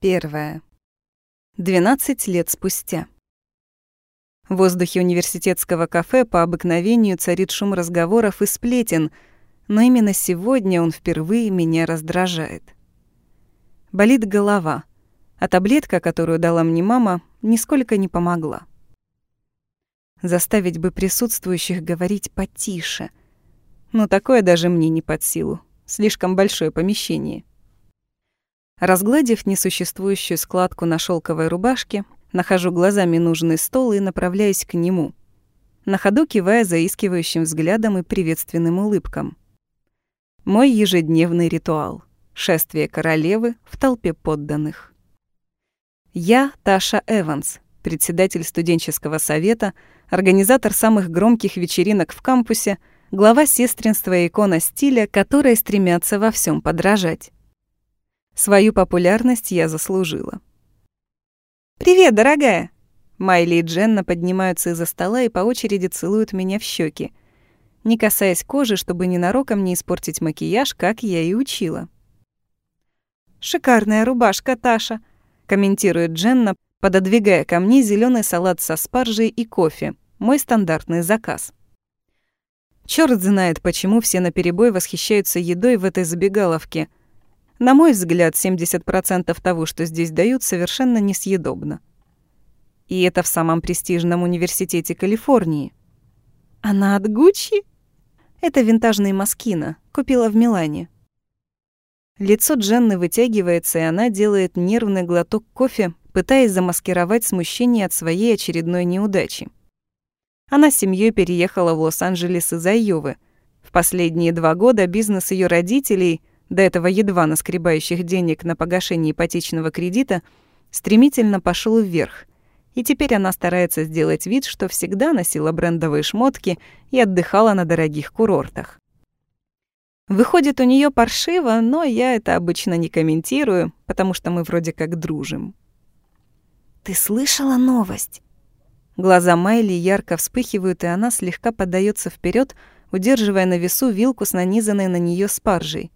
Первое. 12 лет спустя. В воздухе университетского кафе по обыкновению царит шум разговоров и сплетен, но именно сегодня он впервые меня раздражает. Болит голова, а таблетка, которую дала мне мама, нисколько не помогла. Заставить бы присутствующих говорить потише. Но такое даже мне не под силу. Слишком большое помещение. Разгладив несуществующую складку на шелковой рубашке, Нахожу глазами нужный стол и направляюсь к нему. На ходу кивая заискивающим взглядом и приветственным улыбкам. Мой ежедневный ритуал. Шествие королевы в толпе подданных. Я Таша Эванс, председатель студенческого совета, организатор самых громких вечеринок в кампусе, глава сестринства и икона стиля, которые стремятся во всем подражать. Свою популярность я заслужила. «Привет, дорогая!» Майли и Дженна поднимаются из-за стола и по очереди целуют меня в щеки, не касаясь кожи, чтобы ненароком не испортить макияж, как я и учила. «Шикарная рубашка, Таша!» — комментирует Дженна, пододвигая ко мне зеленый салат со спаржей и кофе, мой стандартный заказ. Чёрт знает, почему все наперебой восхищаются едой в этой забегаловке — на мой взгляд, 70% того, что здесь дают, совершенно несъедобно. И это в самом престижном университете Калифорнии. Она от Гуччи? Это винтажный Маскина, купила в Милане. Лицо Дженны вытягивается, и она делает нервный глоток кофе, пытаясь замаскировать смущение от своей очередной неудачи. Она с семьей переехала в Лос-Анджелес из Айовы. В последние два года бизнес ее родителей — до этого едва наскребающих денег на погашение ипотечного кредита, стремительно пошел вверх. И теперь она старается сделать вид, что всегда носила брендовые шмотки и отдыхала на дорогих курортах. Выходит, у нее паршиво, но я это обычно не комментирую, потому что мы вроде как дружим. «Ты слышала новость?» Глаза Майли ярко вспыхивают, и она слегка подается вперед, удерживая на весу вилку с нанизанной на нее спаржей.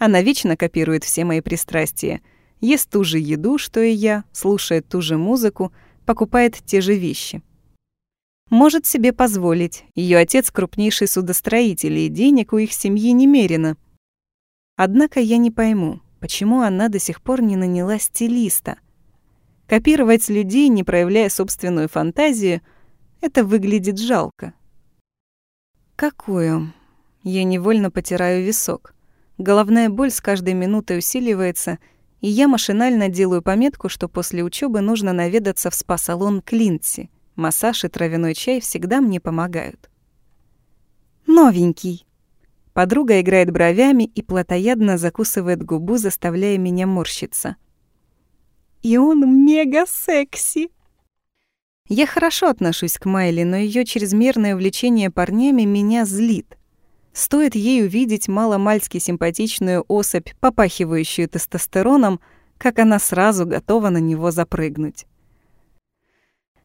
Она вечно копирует все мои пристрастия. Ест ту же еду, что и я, слушает ту же музыку, покупает те же вещи. Может себе позволить. Ее отец крупнейший судостроитель, и денег у их семьи немерено. Однако я не пойму, почему она до сих пор не наняла стилиста. Копировать людей, не проявляя собственную фантазию, это выглядит жалко. Какую? Я невольно потираю висок. Головная боль с каждой минутой усиливается, и я машинально делаю пометку, что после учебы нужно наведаться в спа-салон Клинси. Массаж и травяной чай всегда мне помогают. Новенький. Подруга играет бровями и плотоядно закусывает губу, заставляя меня морщиться. И он мега секси. Я хорошо отношусь к Майли, но ее чрезмерное увлечение парнями меня злит. Стоит ей увидеть маломальски симпатичную особь, попахивающую тестостероном, как она сразу готова на него запрыгнуть.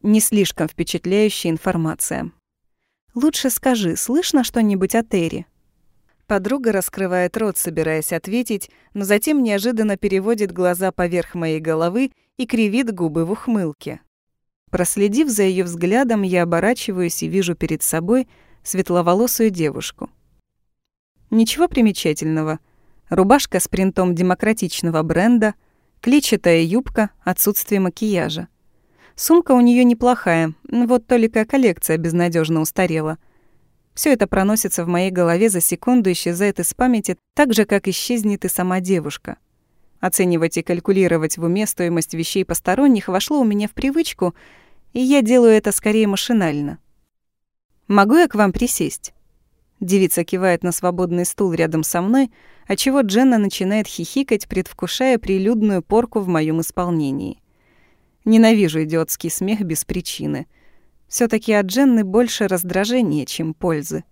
Не слишком впечатляющая информация. «Лучше скажи, слышно что-нибудь о Терри?» Подруга раскрывает рот, собираясь ответить, но затем неожиданно переводит глаза поверх моей головы и кривит губы в ухмылке. Проследив за ее взглядом, я оборачиваюсь и вижу перед собой светловолосую девушку. Ничего примечательного. Рубашка с принтом демократичного бренда, клетчатая юбка, отсутствие макияжа. Сумка у нее неплохая, вот только коллекция безнадежно устарела. Все это проносится в моей голове за секунду, исчезает из памяти, так же, как исчезнет и сама девушка. Оценивать и калькулировать в уме стоимость вещей посторонних вошло у меня в привычку, и я делаю это скорее машинально. «Могу я к вам присесть?» Девица кивает на свободный стул рядом со мной, отчего Дженна начинает хихикать, предвкушая прилюдную порку в моем исполнении. Ненавижу идиотский смех без причины. все таки от Дженны больше раздражения, чем пользы.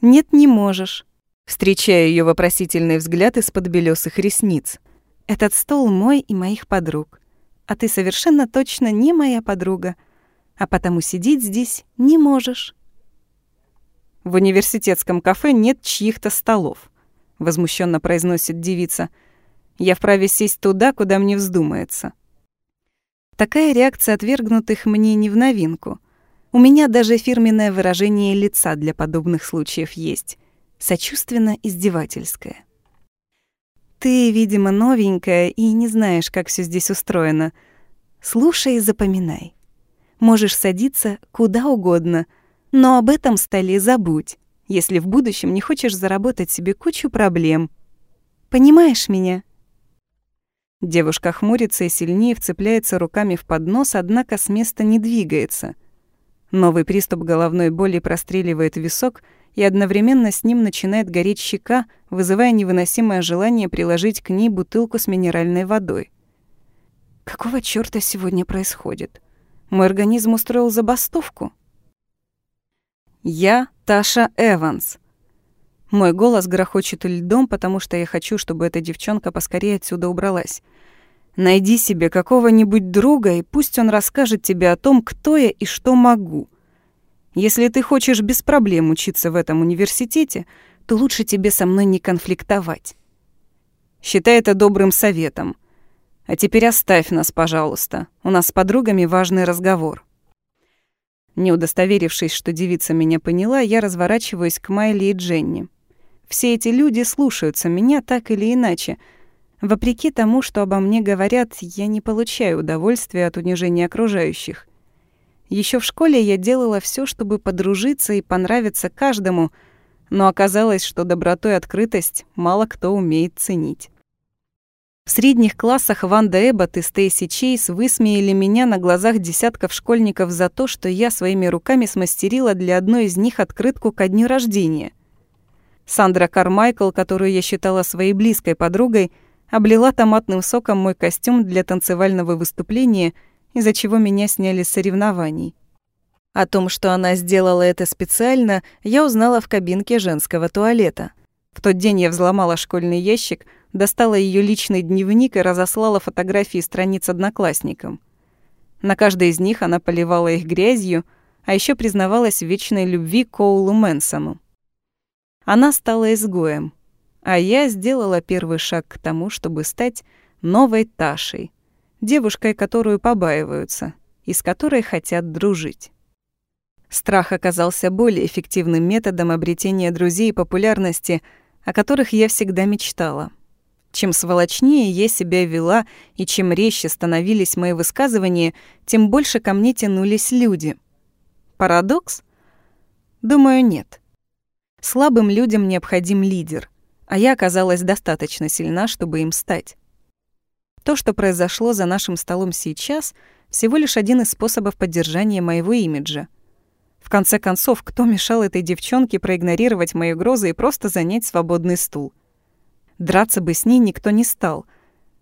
«Нет, не можешь». Встречаю ее вопросительный взгляд из-под белесых ресниц. «Этот стол мой и моих подруг. А ты совершенно точно не моя подруга, а потому сидеть здесь не можешь». В университетском кафе нет чьих-то столов, возмущенно произносит девица. Я вправе сесть туда, куда мне вздумается. Такая реакция отвергнутых мне не в новинку. У меня даже фирменное выражение лица для подобных случаев есть. Сочувственно-издевательское. Ты, видимо, новенькая и не знаешь, как все здесь устроено. Слушай и запоминай. Можешь садиться куда угодно, но об этом столе забудь, если в будущем не хочешь заработать себе кучу проблем. Понимаешь меня? Девушка хмурится и сильнее вцепляется руками в поднос, однако с места не двигается. Новый приступ головной боли простреливает висок, и одновременно с ним начинает гореть щека, вызывая невыносимое желание приложить к ней бутылку с минеральной водой. Какого чёрта сегодня происходит? Мой организм устроил забастовку? Я Таша Эванс. Мой голос грохочет льдом, потому что я хочу, чтобы эта девчонка поскорее отсюда убралась. Найди себе какого-нибудь друга, и пусть он расскажет тебе о том, кто я и что могу. Если ты хочешь без проблем учиться в этом университете, то лучше тебе со мной не конфликтовать. Считай это добрым советом. А теперь оставь нас, пожалуйста. У нас с подругами важный разговор. Не удостоверившись, что девица меня поняла, я разворачиваюсь к Майли и Дженни. Все эти люди слушаются меня так или иначе. Вопреки тому, что обо мне говорят, я не получаю удовольствия от унижения окружающих. Еще в школе я делала все, чтобы подружиться и понравиться каждому, но оказалось, что доброту и открытость мало кто умеет ценить. В средних классах Ванда Эббот и Стейси Чейз высмеяли меня на глазах десятков школьников за то, что я своими руками смастерила для одной из них открытку ко дню рождения. Сандра Кармайкл, которую я считала своей близкой подругой, облила томатным соком мой костюм для танцевального выступления – из-за чего меня сняли с соревнований. О том, что она сделала это специально, я узнала в кабинке женского туалета. В тот день я взломала школьный ящик, достала ее личный дневник и разослала фотографии страниц одноклассникам. На каждой из них она поливала их грязью, а еще признавалась в вечной любви Коулу Мэнсону. Она стала изгоем, а я сделала первый шаг к тому, чтобы стать новой Ташей, девушкой, которую побаиваются и с которой хотят дружить. Страх оказался более эффективным методом обретения друзей и популярности, о которых я всегда мечтала. Чем сволочнее я себя вела и чем резче становились мои высказывания, тем больше ко мне тянулись люди. Парадокс? Думаю, нет. Слабым людям необходим лидер, а я оказалась достаточно сильна, чтобы им стать. То, что произошло за нашим столом сейчас, всего лишь один из способов поддержания моего имиджа. В конце концов, кто мешал этой девчонке проигнорировать мои угрозы и просто занять свободный стул? Драться бы с ней никто не стал,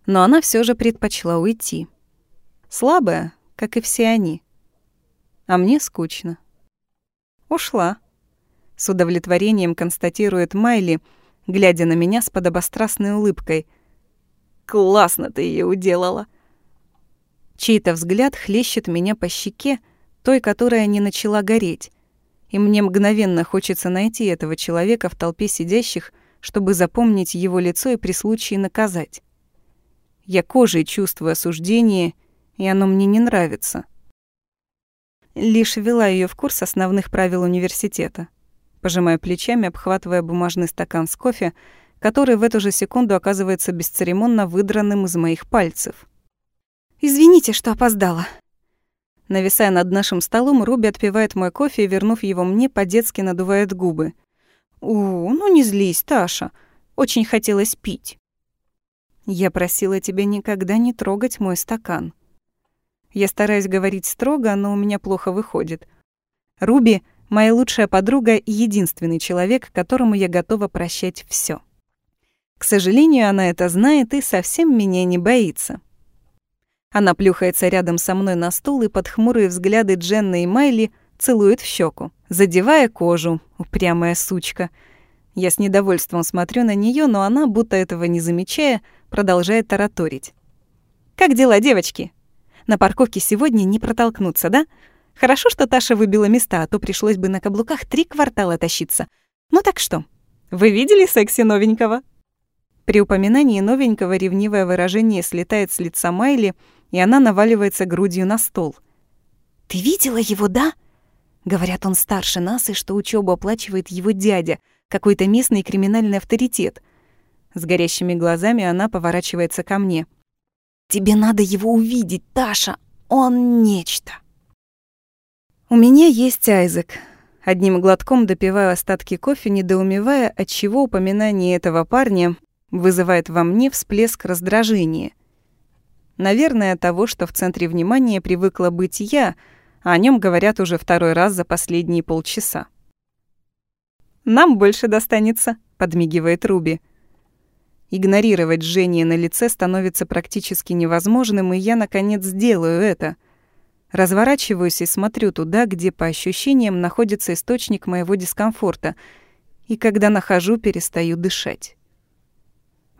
но она все же предпочла уйти. Слабая, как и все они. А мне скучно. Ушла. С удовлетворением констатирует Майли, глядя на меня с подобострастной улыбкой — Классно ты ее уделала. Чей-то взгляд хлещет меня по щеке, той, которая не начала гореть. И мне мгновенно хочется найти этого человека в толпе сидящих, чтобы запомнить его лицо и при случае наказать. Я кожей чувствую осуждение, и оно мне не нравится. Лишь ввела ее в курс основных правил университета. Пожимая плечами, обхватывая бумажный стакан с кофе, который в эту же секунду оказывается бесцеремонно выдранным из моих пальцев. «Извините, что опоздала». Нависая над нашим столом, Руби отпивает мой кофе и, вернув его мне, по-детски надувает губы. «У, ну не злись, Таша. Очень хотелось пить». «Я просила тебя никогда не трогать мой стакан». Я стараюсь говорить строго, но у меня плохо выходит. Руби — моя лучшая подруга и единственный человек, которому я готова прощать все. К сожалению, она это знает и совсем меня не боится. Она плюхается рядом со мной на стул и под хмурые взгляды Дженны и Майли целует в щеку, задевая кожу, упрямая сучка. Я с недовольством смотрю на нее, но она, будто этого не замечая, продолжает тараторить. «Как дела, девочки? На парковке сегодня не протолкнуться, да? Хорошо, что Таша выбила места, а то пришлось бы на каблуках три квартала тащиться. Ну так что, вы видели секси новенького?» При упоминании новенького ревнивое выражение слетает с лица Майли, и она наваливается грудью на стол. «Ты видела его, да?» Говорят, он старше нас, и что учебу оплачивает его дядя, какой-то местный криминальный авторитет. С горящими глазами она поворачивается ко мне. «Тебе надо его увидеть, Таша! Он нечто!» У меня есть Айзек. Одним глотком допиваю остатки кофе, недоумевая, отчего упоминание этого парня вызывает во мне всплеск раздражения. Наверное, того, что в центре внимания привыкла быть я, а о нем говорят уже второй раз за последние полчаса. «Нам больше достанется», — подмигивает Руби. Игнорировать жжение на лице становится практически невозможным, и я, наконец, сделаю это. Разворачиваюсь и смотрю туда, где, по ощущениям, находится источник моего дискомфорта, и когда нахожу, перестаю дышать.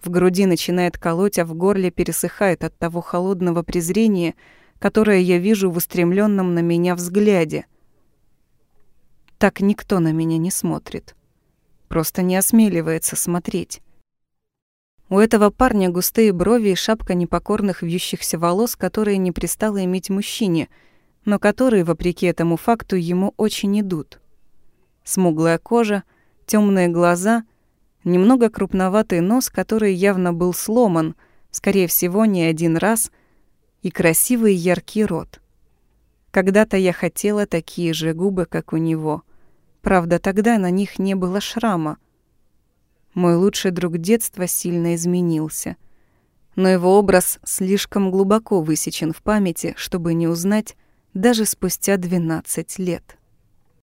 В груди начинает колоть, а в горле пересыхает от того холодного презрения, которое я вижу в устремленном на меня взгляде. Так никто на меня не смотрит. Просто не осмеливается смотреть. У этого парня густые брови и шапка непокорных вьющихся волос, которые не пристало иметь мужчине, но которые, вопреки этому факту, ему очень идут. Смуглая кожа, темные глаза — немного крупноватый нос, который явно был сломан, скорее всего, не один раз, и красивый яркий рот. Когда-то я хотела такие же губы, как у него. Правда, тогда на них не было шрама. Мой лучший друг детства сильно изменился. Но его образ слишком глубоко высечен в памяти, чтобы не узнать даже спустя 12 лет.